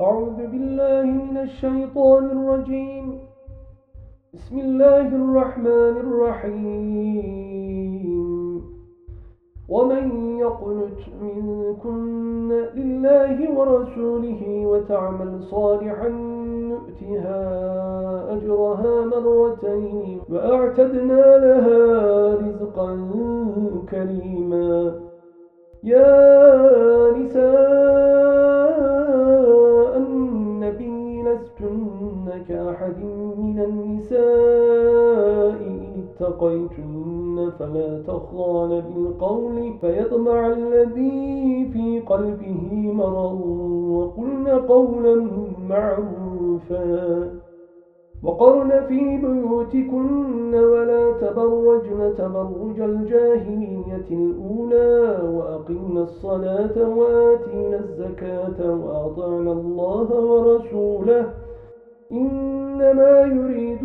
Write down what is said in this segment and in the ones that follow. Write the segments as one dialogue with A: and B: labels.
A: أعوذ بالله من الشيطان الرجيم. بسم الله الرحمن الرحيم. ومن يقنت منكن لله ورسوله وتعمل صالحا نؤتها أجرها مرتين وأعتدنا لها رزقا كريما. يا نساء النساء إن اتقيتن فلا تخضعن بالقول فيطمع الذي في قلبه مرض وقلن قولا معروفا. وقرن في بيوتكن ولا تبرجن تبرج الجاهلية الأولى وأقمنا الصلاة وآتينا الزكاة وأطعنا الله ورسوله. إنما يريد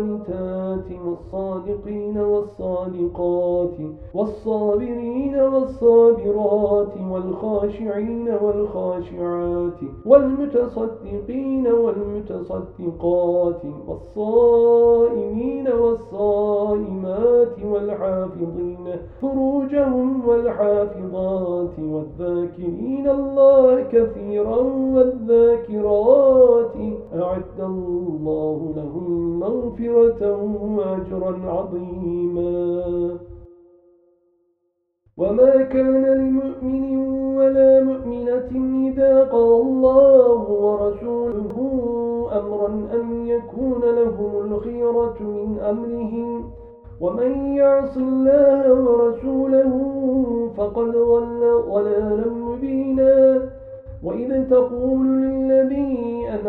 A: والقانتات والصادقين والصادقات والصابرين والصابرات والخاشعين والخاشعات والمتصدقين والمتصدقات والصائمين والصائمات والحافظين فروجهم والحافظات والذاكرين الله كثيرا والذاكرات أعد الله لهم مغفرة وأجرا عظيما. وما كان لمؤمن ولا مؤمنة إذا قضى الله ورسوله أمرا أن يكون لهم الخيرة من أمرهم. ومن يعص الله ورسوله فقد ضل ضلالا مبينا. وإذ تقول للذي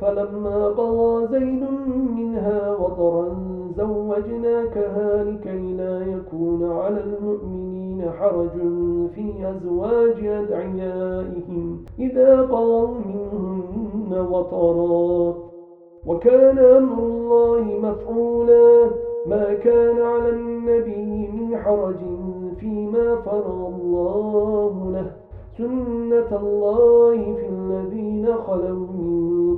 A: فلما قضى زيد منها وطرا زوجناكها لكي لا يكون على المؤمنين حرج في أزواج أدعيائهم إذا قضوا منهن وطرا. وكان أمر الله مفعولا. ما كان على النبي من حرج فيما فرض الله له. سنة الله في الذين خلوا من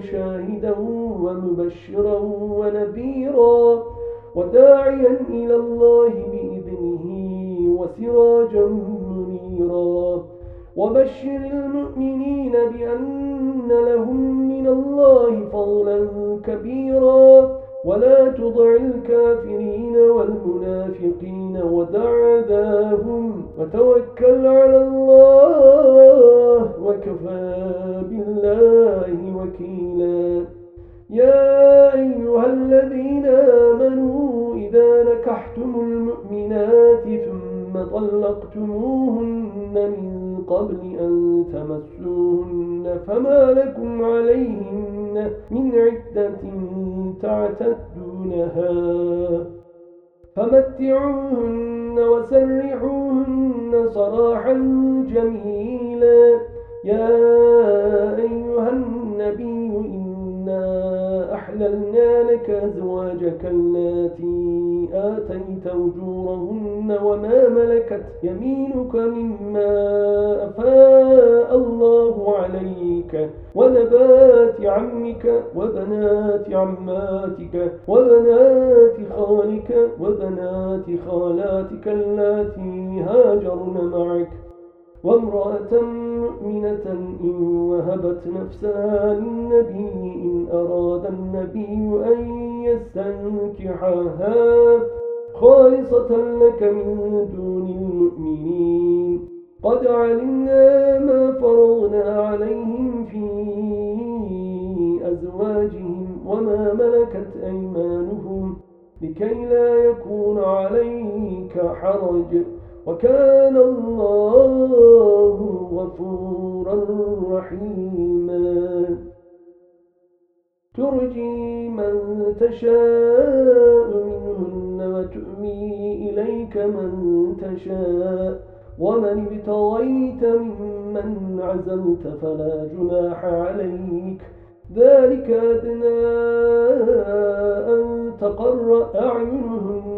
A: شاهدا ومبشرا ونذيرا وداعيا إلى الله بإذنه وسراجا منيرا. وبشر المؤمنين بأن لهم من الله فضلا كبيرا. ولا تضع الكافرين والمنافقين ودع ذاهم وتوكل على الله وكفى بالله. قبل أن تمسوهن فما لكم عليهن من عدة تعتدونها فمتعوهن وسرحوهن صراحا جميلا يا أيها النبي إنا أحللنا لك أزواجك التي آتيت أجورهن وما ملكت يمينك مما أفاء الله عليك ونبات عمك وبنات عماتك وبنات خالك وبنات خالاتك التي هاجرن معك وامرأة مؤمنة إن وهبت نفسها للنبي إن أراد النبي أن يستنكحها خالصة لك من دون المؤمنين. قد علمنا ما فرغنا عليهم في أزواجهم وما ملكت أيمانهم لكي لا يكون عليك حرج. وكان الله غفورا رحيما. ترجي من تشاء منهن وتؤمي إليك من تشاء. ومن ابتغيت ممن عزلت فلا جناح عليك. ذلك أدنى أن تقر أعينهن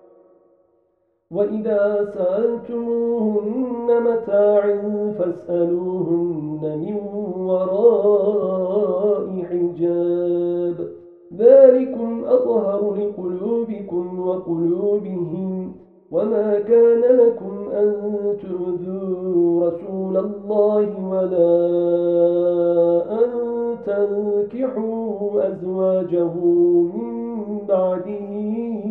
A: وإذا سألتموهن متاع فاسألوهن من وراء حجاب. ذلكم أطهر لقلوبكم وقلوبهم. وما كان لكم أن تؤذوا رسول الله ولا أن تنكحوا أزواجه من بعده.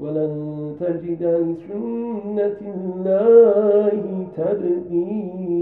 A: ولن تجد لسنة الله تبديلاً.